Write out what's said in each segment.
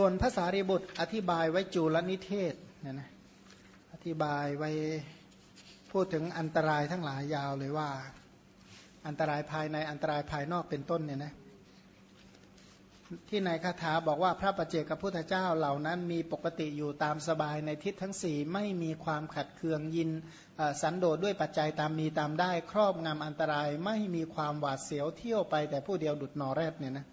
ส่วนภาษาริบุตรอธิบายไว้จุลนิเทศเนี่ยนะอธิบายไว้พูดถึงอันตรายทั้งหลายยาวเลยว่า อันตรายภายในอันตรายภายนอกเป็นต้นเนี่ยนะที่ในคาถาบอกว่าพระประเจกับพุทธเจ้าเหล่านั้นมีปกติอยู่ตามสบายในทิศทั้งสี่ไม่มีความขัดเคืองยินสันโดษด้วยปัจจัยตามมีตามได้ ครอบงำอันตรายไม่มีความหวาดเสียวเที่ยวไปแต่ผู้เดียวดุดนอแรดเนี่ยนะ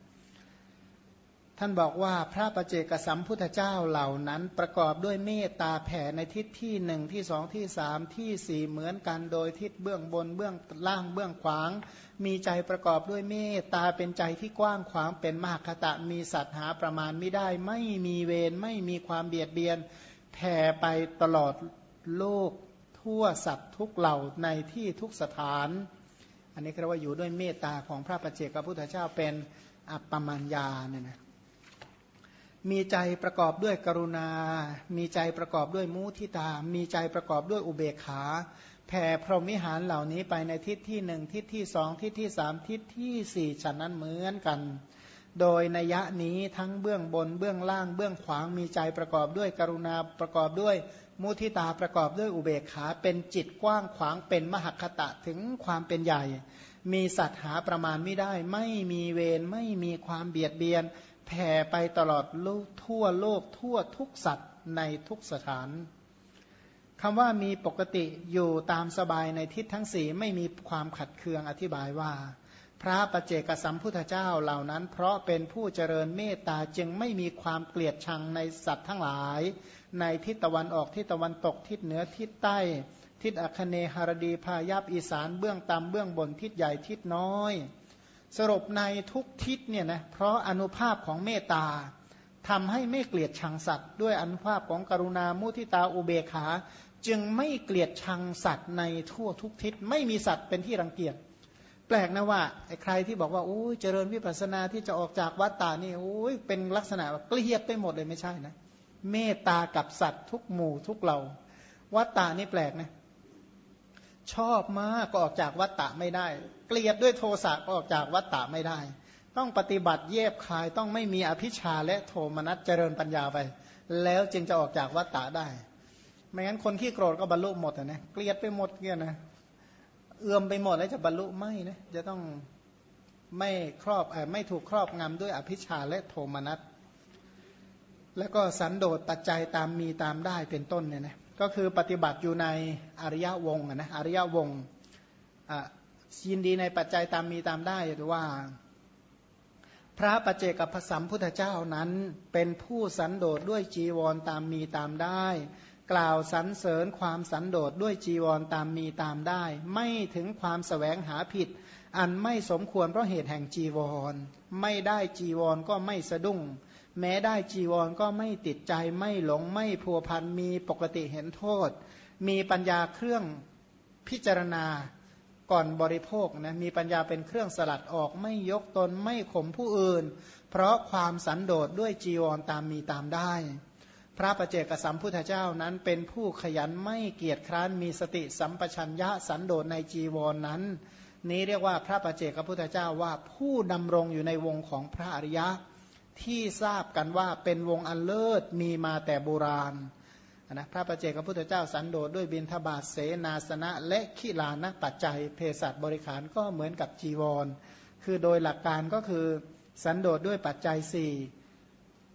ท่านบอกว่าพระประเจกสัมพุทธเจ้าเหล่านั้นประกอบด้วยเมตตาแผ่ในทิศที่หนึ่งที่สองที่สามที่สี่เหมือนกันโดยทิศเบื้องบนเบื้องล่างเบื้องขวาง มีใจประกอบด้วยเมตตาเป็นใจที่กว้างขวางเป็นมหคตะมีสัตว์หาประมาณไม่ได้ ไม่มีเวรไม่มีความเบียดเบียนแผ่ไปตลอดโลกทั่วสัตว์ทุกเหล่าในที่ทุกสถาน อันนี้เรียกว่าอยู่ด้วยเมตตาของพระประเจกพระพุทธเจ้าเป็นอัปปมัญญาเนี่ยนะ มีใจประกอบด้วยกรุณา มีใจประกอบด้วยมุทิตา มีใจประกอบด้วยอุเบกขาแผ่พรหมิหารเหล่านี้ไปในทิศที่หนึ่งทิศที่สองทิศที่สามทิศที่สี่ฉันนั้นเหมือนกัน โดยนัยะนี้ทั้งเบื้องบนเบื้องล่างเบื้องขวางมีใจประกอบด้วยกรุณาประกอบด้วยมุทิตาประกอบด้วยอุเบกขา เป็นจิตกว้างขวางเป็นมหคตะถึงความเป็นใหญ่ มีสัตว์หาประมาณไม่ได้ ไม่มีเวรไม่มีความเบียดเบียน แผ่ไปตลอดโลกทั่วโลกทั่วทุกสัตว์ในทุกสถานคำว่ามีปกติอยู่ตามสบายในทิศทั้งสี่ไม่มีความขัดเคืองอธิบายว่า พระประเจกสัมพุทธเจ้าเหล่านั้น เพราะเป็นผู้เจริญเมตตาจึงไม่มีความเกลียดชังในสัตว์ทั้งหลาย ในทิศตะวันออกทิศตะวันตกทิศเหนือทิศใต้ ทิศอัคเนหรดีพายัพอีสานเบื้องต่ำเบื้องบนทิศใหญ่ทิศน้อย สรุปในทุกทิศเนี่ยนะเพราะอนุภาพของเมตตาทำให้ไม่เกลียดชังสัตว์ ด้วยอนุภาพของกรุณามุทิตาอุเบกขา จึงไม่เกลียดชังสัตว์ในทั่วทุกทิศไม่มีสัตว์เป็นที่รังเกียจ แปลกนะว่าใครที่บอกว่าโอ้ยเจริญวิปัสสนาที่จะออกจากวัฏฏานี่โอ้ยเป็นลักษณะเกลียดไปหมดเลยไม่ใช่นะเมตตากับสัตว์ทุกหมู่ทุกเหล่าวัฏฏานี่แปลกนะ ชอบมากก็ออกจากวัตตะไม่ได้ เกลียดด้วยโทสะก็ออกจากวัตตะไม่ได้ ต้องปฏิบัติเย็บคายต้องไม่มีอภิชาและโทมนัสเจริญปัญญาไป แล้วจึงจะออกจากวัตตะได้ ไม่งั้นคนที่โกรธก็บรรลุหมดนะเกลียดไปหมดเนี่ยนะเอื้อมไปหมดแล้วจะบรรลุไม่นะจะต้องไม่ครอบไม่ถูกครอบงำด้วยอภิชาและโทมนัสแล้วก็สันโดษปัจจัยตามมีตามได้เป็นต้นเนี่ยนะ ก็คือปฏิบัติอยู่ในอริยวงนะอริยวงยินดีในปัจจัยตามมีตามได้หรือว่า พระปัจเจกับพระสัมพุทธเจ้านั้นเป็นผู้สันโดษด้วยจีวรตามมีตามได้ กล่าวสรรเสริญความสันโดษด้วยจีวรตามมีตามได้ ไม่ถึงความสแสวงหาผิด อันไม่สมควรเพราะเหตุแห่งจีวร ไม่ได้จีวรก็ไม่สะดุ้ง แม้ได้จีวรก็ไม่ติดใจไม่หลงไม่พัวพันมีปกติเห็นโทษ มีปัญญาเครื่องพิจารณาก่อนบริโภคนะมีปัญญาเป็นเครื่องสลัดออกไม่ยกตนไม่ข่มผู้อื่น เพราะความสันโดษด้วยจีวรตามมีตามได้ พระประเจกสัมพุทธเจ้านั้นเป็นผู้ขยันไม่เกียจคร้านมีสติสัมปชัญญะสันโดษในจีวรนนั้น นี้เรียกว่าพระประเจกพระพุทธเจ้าว่าผู้ดำรงอยู่ในวงของพระอริยะ ที่ทราบกันว่าเป็นวงอันเลิศมีมาแต่โบราณนะพระประเจกพระพุทธเจ้าสันโดษด้วยบินทบาทเสนาสนะ และขีลานะปัจจัยเภสัชบริขารก็เหมือนกับจีวร คือโดยหลักการก็คือสันโดษด้วยปัจจัยสี่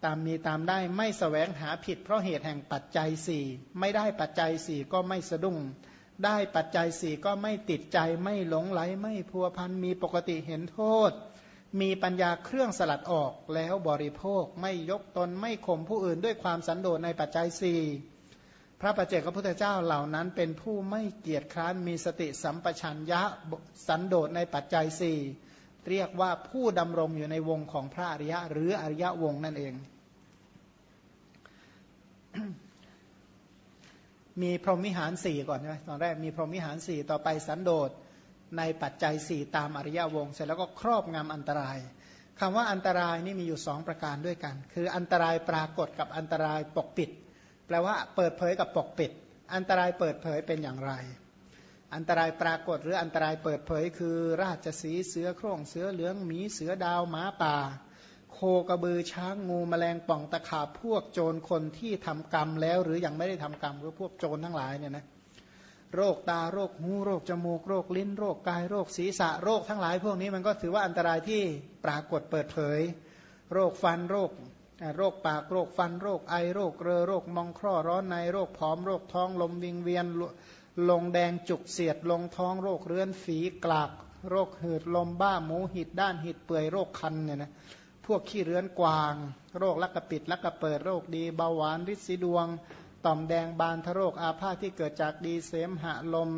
ตามมีตามได้ไม่สแสวงหาผิดเพราะเหตุแห่งปัจจัยสี่ไม่ได้ปัจจัยสี่ก็ไม่สะดุ้ง ได้ปัจจัยสี่ก็ไม่ติดใจไม่หลงไหลไม่พัวพันมีปกติเห็นโทษ มีปัญญาเครื่องสลัดออกแล้วบริโภคไม่ยกตนไม่ข่มผู้อื่นด้วยความสันโดษในปัจจัยสี่พระปัจเจกพระพุทธเจ้าเหล่านั้นเป็นผู้ไม่เกียจคร้านมีสติสัมปชัญญะสันโดษในปัจจัยสี่เรียกว่าผู้ดำรงอยู่ในวงของพระอริยะ หรืออริยวงนั่นเอง มีพรหมิหารสี่ก่อนใช่ไหมตอนแรกมีพรหมิหารสี่ต่อไปสันโดษในปัจจัยสี่ตามอริยวงเสร็จแล้วก็ครอบงำอันตรายคำว่าอันตรายนี่มีอยู่สองประการด้วยกัน คืออันตรายปรากฏกับอันตรายปกปิด แปลว่าเปิดเผยกับปกปิด อันตรายเปิดเผยเป็นอย่างไร อันตรายปรากฏหรืออันตรายเปิดเผย คือราชสีเสือโคร่งเสือเหลืองหมีเสือดาวหมาป่า โคกระบือช้างงูแมลงป่องตะขาบพวกโจรคนที่ทำกรรมแล้ว หรือยังไม่ได้ทำกรรมก็พวกโจรทั้งหลายเนี่ยนะโรคตาโรคหูโรคจมูกโรคลิ้น โรคกายโรคศีรษะโรคทั้งหลาย พวกนี้มันก็ถือว่าอันตรายที่ปรากฏเปิดเผย โรคฟันโรคโรคปากโรคฟันโรคไอโรคเรอโรคมองคร่อร้อนในโรคผอมโรคท้องลมวิงเวียนลงแดงจุกเสียดลงท้องโรคเรื้อนฝีกลาก โรคหืดลมบ้าหมูหิดด้านหิดเปื่อยโรคคันเนี่ยนะ พวกขี้เรื้อนกวาง โรคลักกระปิดลักกระเปิดโรคดีเบาหวานริดสีดวง ต่อมแดงบานทโรคอาพาธที่เกิดจากดีเสมหะลม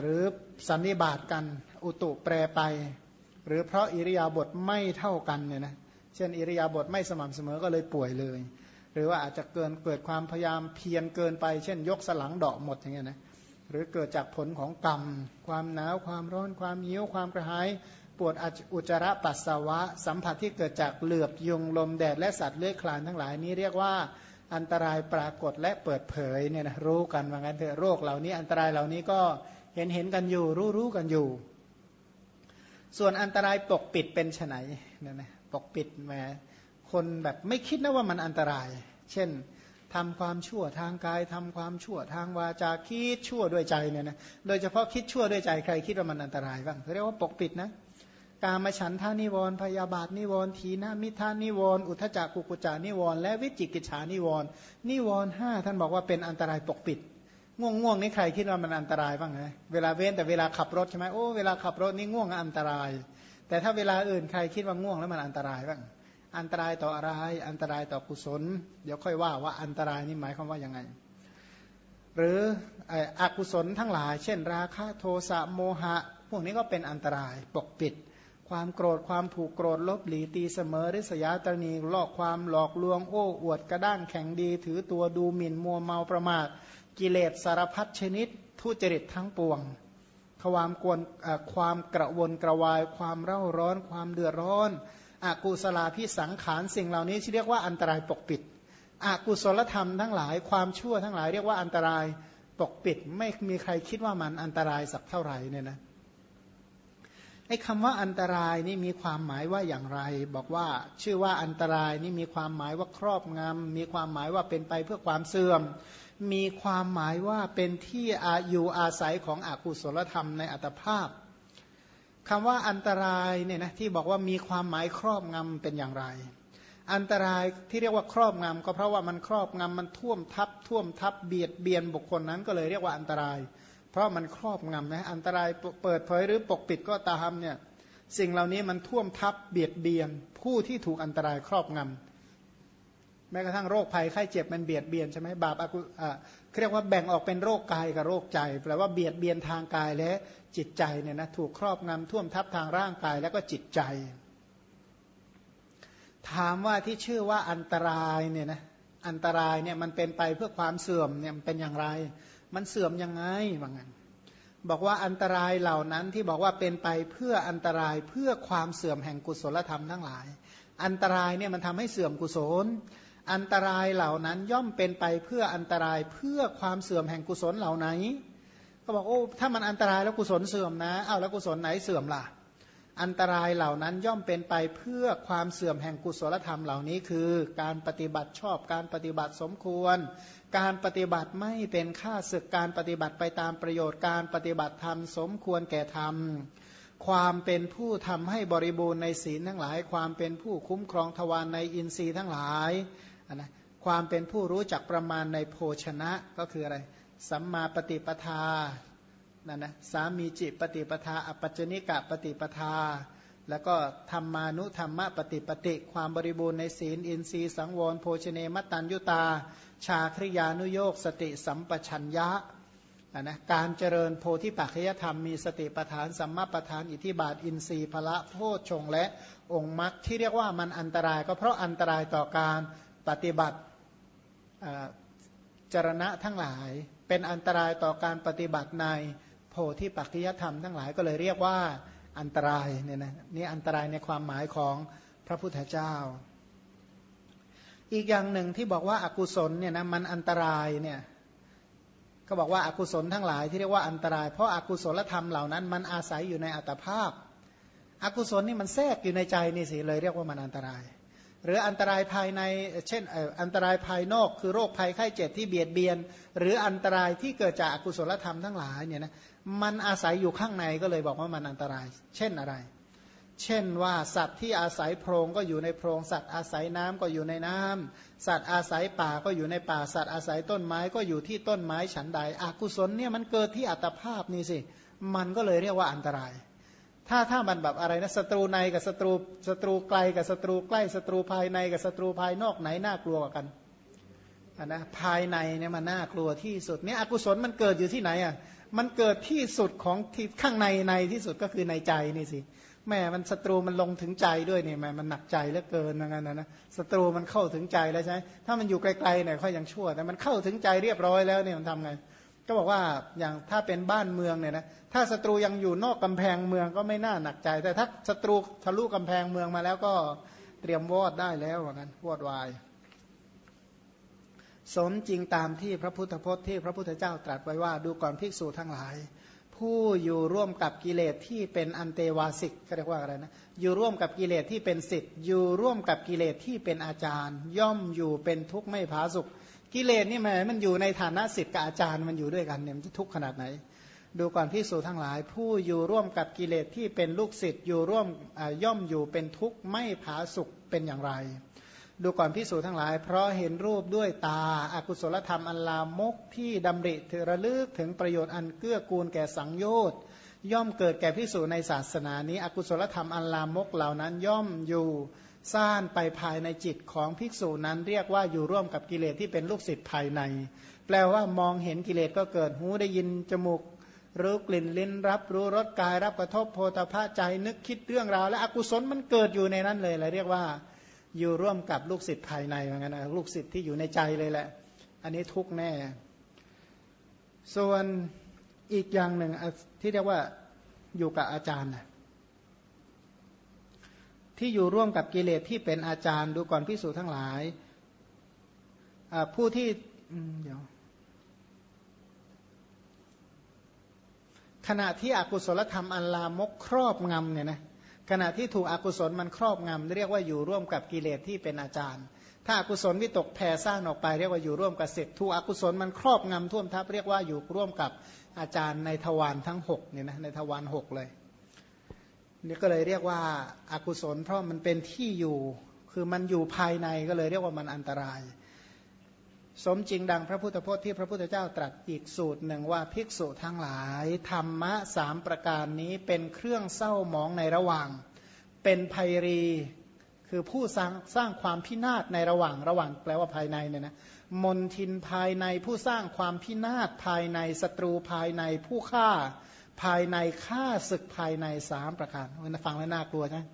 หรือสันนิบาตกัน อุตุแปรไป หรือเพราะอิริยาบถไม่เท่ากันเนี่ยนะเช่น อิริยาบถไม่สม่ำเสมอก็เลยป่วยเลย หรือว่าอาจจะเกินเกิดความพยายามเพียรเกินไป เช่น ยกสลังดอกหมดอย่างเงี้ยนะหรือเกิดจากผลของกรรม ความหนาวความร้อนความหิวความกระหาย ปวดอุจจาระปัสสาวะ สัมผัสที่เกิดจากเหลือบยุงลมแดดและสัตว์เลื้อยคลานทั้งหลายนี้เรียกว่าอันตรายปรากฏและเปิดเผยเนี่ยนะรู้กันว่างั้นเถอะโรคเหล่านี้อันตรายเหล่านี้ก็เห็นเห็นกันอยู่รู้รู้กันอยู่ ส่วนอันตรายปกปิดเป็นไนเนี่ยนะปกปิดแหมคนแบบไม่คิดนะว่ามันอันตราย เช่นทำความชั่วทางกายทำความชั่วทางวาจาคิดชั่วด้วยใจเนี่ยนะโดยเฉพาะคิดชั่วด้วยใจใครคิดว่ามันอันตรายบ้างเขาเรียกว่าปกปิดนะ กามฉันทนิวรณ์พยาบาทนิวรณ์ถีนมิทธนิวรณ์อุทธัจจกุกกุจจนิวรณ์และวิจิกิจฉานิวรณ์นิวรห้าท่านบอกว่าเป็นอันตรายปกปิด ง่วงง่วงนี่ใครคิดว่ามันอันตรายบ้างไงเวลาเว้นแต่เวลาขับรถใช่ไหมโอ้เวลาขับรถนี่ง่วงอันตราย แต่ถ้าเวลาอื่นใครคิดว่าง่วงแล้วมันอันตรายบ้างอันตรายต่ออะไร อันตรายต่อกุศล เดี๋ยวค่อยว่าว่าอันตรายนี่หมายความว่ายังไง หรืออกุศลทั้งหลาย เช่น ราคะโทสะโมหะ พวกนี้ก็เป็นอันตรายปกปิด ความโกรธความผูกโกรธลบหลีตีเสมอริษยาตนีลอกความหลอกลวงโอ้อวดกระด้างแข็งดี ถือตัวดูหมิ่นมัวเมาประมาทกิเลสสารพัดชนิด ทุจริตทั้งปวง ความกวนความกระวนกระวาย ความเร่าร้อน ความเดือดร้อนอกุศลาพิสังขารสิ่งเหล่านี้ที่เรียกว่าอันตรายปกปิดอกุศลธรรมทั้งหลายความชั่วทั้งหลายเรียกว่าอันตรายปกปิด ไม่มีใครคิดว่ามันอันตรายสักเท่าไหร่เนี่ยนะ ไอ้คำว่าอันตรายนี่มีความหมายว่าอย่างไร บอกว่าชื่อว่าอันตรายนี่มีความหมายว่าครอบงำมีความหมายว่าเป็นไปเพื่อความเสื่อม มีความหมายว่าเป็นที่อาอยู่อาศัยของอกุศลธรรมในอัตภาพคำว่าอันตรายเนี่ยนะที่บอกว่ามีความหมายครอบงำเป็นอย่างไร อันตรายที่เรียกว่าครอบงำก็เพราะว่ามันครอบงำมันท่วมทับท่วมทับเบียดเบียนบุคคลนั้นก็เลยเรียกว่าอันตราย เพราะมันครอบงำนะอันตรายเปิดเผยหรือปกปิดก็ตามเนี่ยสิ่งเหล่านี้มันท่วมทับเบียดเบียน ผู้ที่ถูกอันตรายครอบงำแม้กระทั่งโรคภัยไข้เจ็บมันเบียดเบียนใช่ไหมบาปอกุอ่าเรียกว่าแบ่งออกเป็นโรคกายกับโรคใจแปลว่าเบียดเบียนทางกายและจิตใจเนี่ยนะถูกครอบงำท่วมทับทางร่างกายแล้วก็จิตใจ ถามว่าที่ชื่อว่าอันตรายเนี่ยนะอันตรายเนี่ยมันเป็นไปเพื่อความเสื่อมเนี่ยมันเป็นอย่างไร มันเสื่อมยังไงว่างั้นบอกว่าอันตรายเหล่านั้นที่บอกว่าเป็นไปเพื่ออันตรายเพื่อความเสื่อมแห่งกุศลธรรมทั้งหลาย อันตรายเนี่ยมันทำให้เสื่อมกุศล อันตรายเหล่านั้นย่อมเป็นไปเพื่ออันตรายเพื่อความเสื่อมแห่งกุศลเหล่าไหน ก็บอกโอ้ถ้ามันอันตรายแล้วกุศลเสื่อมนะเอาแล้วกุศลไหนเสื่อมล่ะ อันตรายเหล่านั้นย่อมเป็นไปเพื่อความเสื่อมแห่งกุศลธรรมเหล่านี้ คือ การปฏิบัติชอบการปฏิบัติสมควร การปฏิบัติไม่เป็นค่าศึกการปฏิบัติไปตามประโยชน์การปฏิบัติธรรมสมควรแก่ธรรม ความเป็นผู้ทำให้บริบูรณ์ในศีลทั้งหลาย ความเป็นผู้คุ้มครองทวารในอินทรีย์ทั้งหลายนะความเป็นผู้รู้จักประมาณในโภชนะก็คืออะไรสัมมาปฏิปทา นั่นนะสามีจิปฏิปทาอปัจจนิกะปฏิปทา แล้วก็ธรรมานุธรรมะปฏิปติความบริบูรณ์ในศีล อินทรีย์สังวรโภชเนมตันยุตา ชาคริยานุโยกสติสัมปชัญญะนะการเจริญโพธิปัจจยธรรมมีสติปทานสัมมาปทานอิทิบาทอินทรีย์พละโพชงและองค์มรรคที่เรียกว่ามันอันตรายก็เพราะอันตรายต่อการปฏิบัติจรณะทั้งหลาย เป็นอันตรายต่อการปฏิบัติใน โพธิปัจจยธรรมทั้งหลายก็เลยเรียกว่าอันตรายเนี่ยนะนี่อันตรายในความหมายของพระพุทธเจ้า อีกอย่างหนึ่งที่บอกว่าอากุศลเนี่ยนะมันอันตรายเนี่ยก็บอกว่าอากุศลทั้งหลายที่เรียกว่าอันตราย เพราะอากุศลธรรมเหล่านั้น มันอาศัยอยู่ในอัตภาพอกุศลนี่มันแทรกอยู่ในใจนี่สิเลยเรียกว่ามันอันตราย หรืออันตรายภายในเช่นอันตรายภายนอก คือโรคภัยไข้เจ็บที่เบียดเบียน หรืออันตรายที่เกิดจากอกุศลธรรมทั้งหลายเนี่ยนะมันอาศัยอยู่ข้างในก็เลยบอกว่ามันอันตราย เช่นอะไร เช่นว่าสัตว์ที่อาศัยโพรงก็อยู่ในโพรงสัตว์อาศัยน้ำก็อยู่ในน้ำสัตว์อาศัยป่าก็อยู่ในป่าสัตว์อาศัยต้นไม้ก็อยู่ที่ต้นไม้ฉันใดอกุศลเนี่ยมันเกิดที่อัตภาพนี่สิมันก็เลยเรียกว่าอันตราย ถ้าถ้ามันแบบอะไรนะศัตรูในกับศัตรูศัตรูไกลกับศัตรูใกล้ศัตรูภายในกับศัตรูภายนอกไหนน่ากลัวกันนะภายในเนี่ยมันน่ากลัวที่สุดเนี่ยอกุศลมันเกิดอยู่ที่ไหนอะมันเกิดที่สุดของที่ข้างในในที่สุดก็คือในใจนี่สิแม่มันศัตรูมันลงถึงใจด้วยเนี่ยแม่มันหนักใจเหลือเกินย่างนั้นนะศัตรูมันเข้าถึงใจแล้วใช่ไหมถ้ามันอยู่ไกลๆเนี่ยเขายังชั่วแต่มันเข้าถึงใจเรียบร้อยแล้วเนี่ยมันทำไง ก็บอกว่าอย่างถ้าเป็นบ้านเมืองเนี่ยนะถ้าศัตรูยังอยู่นอกกำแพงเมืองก็ไม่น่าหนักใจ แต่ถ้าศัตรูทะลุกำแพงเมืองมาแล้วก็เตรียมวอดได้แล้วเหมือนกันวอดวายสมจริงตามที่พระพุทธพจน์ที่พระพุทธเจ้าตรัสไว้ว่าดูก่อนภิกษุทั้งหลาย ผู้อยู่ร่วมกับกิเลสที่เป็นอันเตวาสิกเรียกว่าอะไรนะอยู่ร่วมกับกิเลสที่เป็นสิทธิ์อยู่ร่วมกับกิเลสที่เป็นอาจารย์ ย่อมอยู่เป็นทุกข์ไม่ผาสุข กิเลสนี่แหมมันอยู่ในฐานะสิทธิ์กับอาจารย์มันอยู่ด้วยกันเนี่ยมันจะทุกข์ขนาดไหน ดูก่อนพิสูจทั้งหลาย ผู้อยู่ร่วมกับกิเลสที่เป็นลูกศิษย์อยู่ร่วมย่อมอยู่เป็นทุกข์ไม่ผาสุขเป็นอย่างไร ดูก่อนพิสูจทั้งหลาย เพราะเห็นรูปด้วยตาอากุศลธรรมอันลามกที่ดำริถึงระลึกถึงประโยชน์อันเกื้อกูลแก่สังโยชน์ย่อมเกิดแก่พิสูจในศาสนานี้ อกุศลธรรมอันลามกเหล่านั้นย่อมอยู่ ซ่านไปภายในจิตของภิกษุนั้นเรียกว่าอยู่ร่วมกับกิเลสที่เป็นลูกศิษย์ภายใน แปลว่ามองเห็นกิเลสก็เกิดหูได้ยินจมูกรู้กลิ่นลิ้นรับรู้รสกายรับกระทบโพธาภาใจนึกคิดเรื่องราว และอกุศลมันเกิดอยู่ในนั้นเลยเลยเรียกว่าอยู่ร่วมกับลูกศิษย์ภายในเหมือนกันนะลูกศิษย์ที่อยู่ในใจเลยแหละ อันนี้ทุกแน่ ส่วนอีกอย่างหนึ่งที่เรียกว่าอยู่กับอาจารย์นะ ที่อยู่ร่วมกับกิเลสที่เป็นอาจารย์ดูก่อนพิสูจทั้งหลายผู้ที่เดี๋ยวขณะที่อกุศลธรรมอันลามกครอบงำเนี่ยนะขณะที่ถูกอกุศลมันครอบงำเรียกว่าอยู่ร่วมกับกิเลสที่เป็นอาจารย์ ถ้าอากุศลวิตกแผ่สร้างออกไปเรียกว่าอยู่ร่วมกับเสร็จถูกอกุศลมันครอบงำท่วมทับเรียกว่าอยู่ร่วมกับอาจารย์ในทวารทั้ง6เนี่ยนะในทวารหกเลย นี่ก็เลยเรียกว่าอากุศล เพราะมันเป็นที่อยู่ คือมันอยู่ภายในก็เลยเรียกว่ามันอันตราย สมจริงดังพระพุทธพจน์ที่พระพุทธเจ้าตรัสอีกสูตรหนึ่งว่าภิกษุทั้งหลาย ธรรมะสามประการนี้เป็นเครื่องเศร้าหมองในระหว่าง เป็นภัยรี คือผู้สร้างสร้างความพินาศในระหว่างระหว่างแปลว่าภายในเนี่ยนะมนทินภายในผู้สร้างความพินาศภายในศัตรูภายในผู้ฆ่า ภายในฆ่าศึกภายในสามประการมันฟังแล้วน่ากลัวใช่ไหม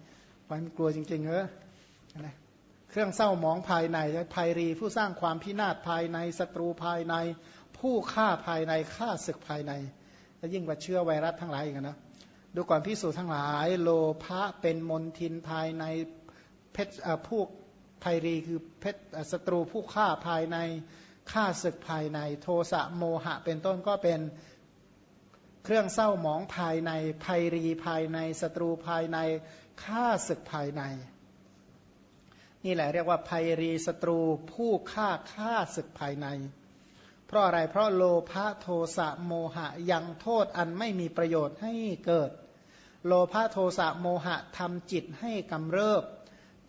มันกลัวจริงๆเออนะเครื่องเศร้าหมองภายในภัยรีผู้สร้างความพินาศภายในศัตรูภายใน ผู้ฆ่าภายในฆ่าศึกภายใน แล้วยิ่งกว่าเชื้อไวรัสทั้งหลายอีกนะดูก่อนพิสูจน์ทั้งหลาย โลภะเป็นมนทินภายในเพชรผู้ภัยรีคือเพชรศัตรูผู้ฆ่าภายในฆ่าศึกภายใน โทสะโมหะเป็นต้นก็เป็น เครื่องเศร้าหมองภายในภัยรีภายในศัตรูภายในฆ่าศึกภายใน นี่แหละเรียกว่าภัยรีศัตรูผู้ฆ่าฆ่าศึกภายใน เพราะอะไรเพราะโลภะโทสะโมหะยังโทษอันไม่มีประโยชน์ให้เกิด โลภะโทสะโมหะทำจิตให้กำเริบ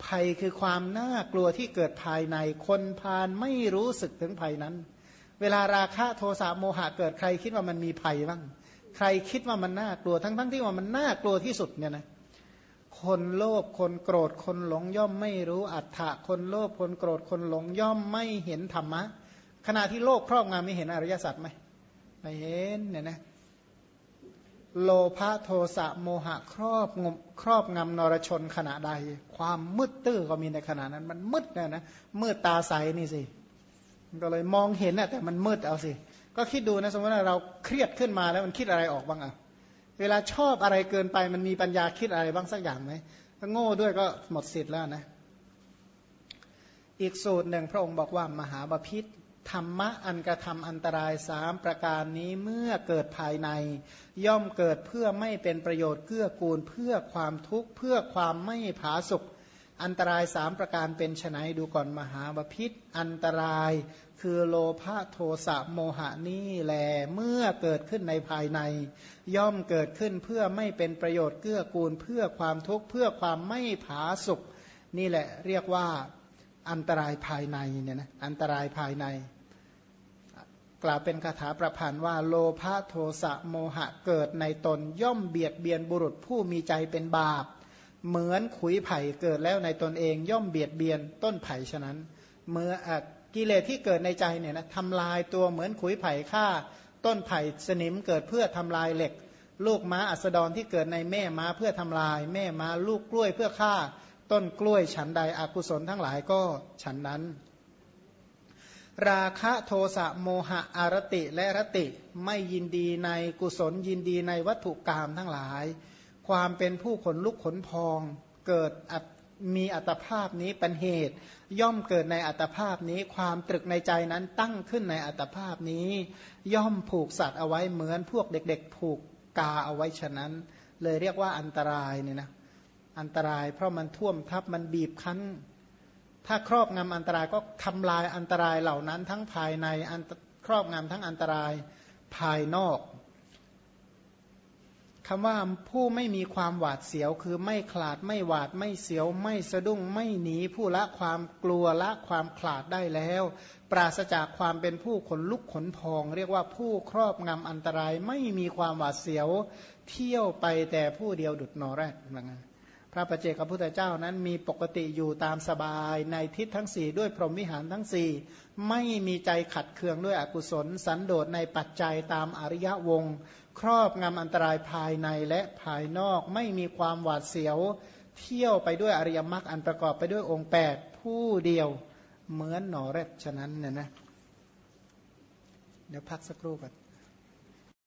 ภัยคือความน่ากลัวที่เกิดภายในคนพานไม่รู้สึกถึงภัยนั้น เวลาราคะโทสะโมหะเกิดใครคิดว่ามันมีภัยบ้าง ใครคิดว่ามันน่ากลัวทั้งทั้งที่ว่ามันน่ากลัวที่สุดเนี่ยนะคนโลภคนโกรธคนหลงย่อมไม่รู้อัฏฐะคนโลภคนโกรธคนหลงย่อมไม่เห็นธรรมะขณะที่โลกครอบงำไม่เห็นอริยสัจไหมไม่เห็นเนี่ยนะโลภะโทสะโมหะครอบงครอบงำนรชนขณะใด ความมืดตื้อก็มีในขณะนั้น มันมืดเนี่ยนะมืดตาใสนี่สิก็เลยมองเห็นนะแต่มันมืดเอาสิ ก็คิดดูนะสมมติว่าเราเครียดขึ้นมาแล้วมันคิดอะไรออกบ้างอะเวลาชอบอะไรเกินไปมันมีปัญญาคิดอะไรบ้างสักอย่างไหมถ้าโง่ด้วยก็หมดสิทธิ์แล้วนะอีกสูตรหนึ่งพระองค์บอกว่ามหาบาพิษธรรมะอันกระทำอันตรายสามประการนี้เมื่อเกิดภายใน ย่อมเกิดเพื่อไม่เป็นประโยชน์เกื้อกูลเพื่อความทุกข์เพื่อความไม่ผาสุก อันตรายสามประการเป็นไนดูก่อนมหาบพิษอันตรายคือโลภะโทสะโมหะนี่แหลเมื่อเกิดขึ้นในภายใน ย่อมเกิดขึ้นเพื่อไม่เป็นประโยชน์เกื้อกูลเพื่อความทุกข์เพื่อความไม่ผาสุกนี่แหละเรียกว่าอันตรายภายในเนี่ยนะอันตรายภายใน กล่าวเป็นคาถาประพันธ์ว่า โลภะโทสะโมหะเกิดในตนย่อมเบียดเบียนบุรุษผู้มีใจเป็นบาป เหมือนขุยไผ่เกิดแล้วในตนเองย่อมเบียดเบียนต้นไผ่ฉะนั้น เมื่อกิเลสที่เกิดในใจเนี่ยนะทำลายตัวเหมือนขุยไผ่ฆ่า ต้นไผ่สนิมเกิดเพื่อทำลายเหล็ก ลูกม้าอัสดรที่เกิดในแม่ม้าเพื่อทำลาย แม่ม้าลูกกล้วยเพื่อฆ่า ต้นกล้วยฉันใดอกุศลทั้งหลายก็ฉันนั้น ราคะโทสะโมหะอารติและรติไม่ยินดีในกุศลยินดีในวัตถุกรรมทั้งหลาย ความเป็นผู้ขนลุกขนพอง เกิดมีอัตภาพนี้เป็นเหตุ ย่อมเกิดในอัตภาพนี้ ความตรึกในใจนั้นตั้งขึ้นในอัตภาพนี้ ย่อมผูกสัตว์เอาไว้เหมือนพวกเด็ก ๆ ผูกกาเอาไว้ฉะนั้น เลยเรียกว่าอันตรายเนี่ยนะอันตรายเพราะมันท่วมทับมันบีบคั้น ถ้าครอบงำอันตรายก็ทำลายอันตรายเหล่านั้นทั้งภายในครอบงำทั้งอันตรายภายนอก คำว่าผู้ไม่มีความหวาดเสียว คือไม่ขลาดไม่หวาดไม่เสียว ไม่สะดุ้งไม่หนีผู้ละความกลัวละความขลาดได้แล้ว ปราศจากความเป็นผู้ขนลุกขนพอง เรียกว่าผู้ครอบงำอันตรายไม่มีความหวาดเสียว เที่ยวไปแต่ผู้เดียวดุดนอแรกเหมือนกันพระประเจกับพุทธเจ้านั้นมีปกติอยู่ตามสบายในทิศทั้งสี่ด้วยพรหมวิหารทั้งสี่ไม่มีใจขัดเคืองด้วยอกุศล สันโดษในปัจจัยตามอริยวง ครอบงำอันตรายภายในและภายนอกไม่มีความหวาดเสียว เที่ยวไปด้วยอริยมรรคอันประกอบไปด้วยองค์แปดผู้เดียวเหมือนหนอแรดฉะนั้นเนี่ยนะ เดี๋ยวพักสักครู่ก่อน